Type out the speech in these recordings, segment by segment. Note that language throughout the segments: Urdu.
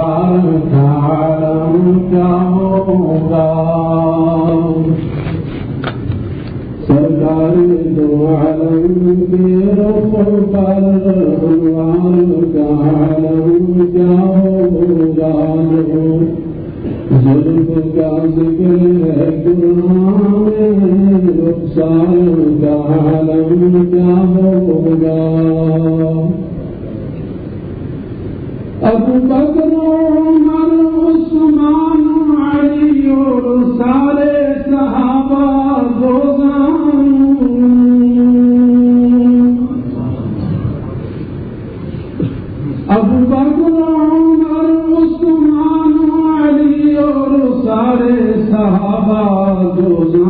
رخسار کا عالم کیا ہوگا سرکار دو عالم کے رخ پر انوار کا عالم کیا ہوگا ظلم کا ذکر ہے قرآن میں رخسار ابو بکر عمر عثمان علی اور سارے صحابہ ابو بکر عمر عثمان علی اور سارے صحابہ دوزان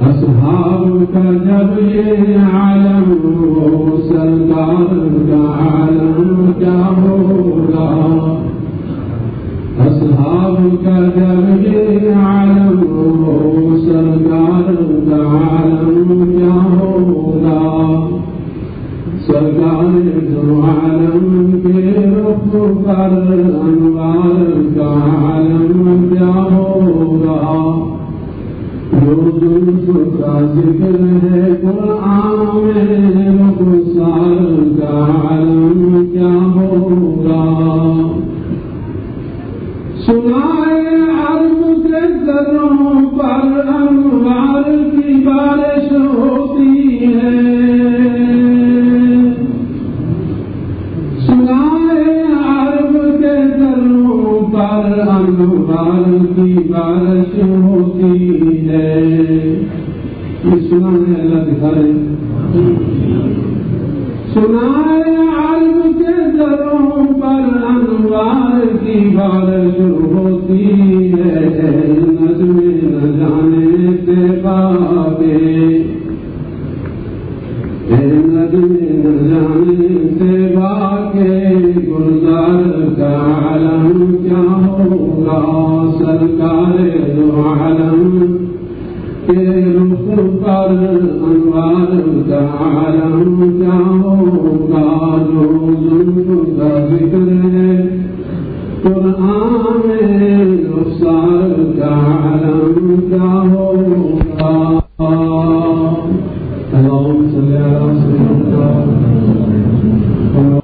اصحاب کا جب یہ عالم ہو سرکار کا عالم کیا ہوگا اصحاب کا جب یہ عالم ہو سرکار کا عالم کیا ہوگا سرکار جو عالم کے رخ پر ہوتی ہے سنائے کے پر انوار کی بارش ہوتی ہے سنانے اللہ دکھا رہے سنائے عرب کے ذروں پر انوار کی بارش ہوتی ہے۔ نظم نہ جانے سے بابے ذکر ہے قرآن میں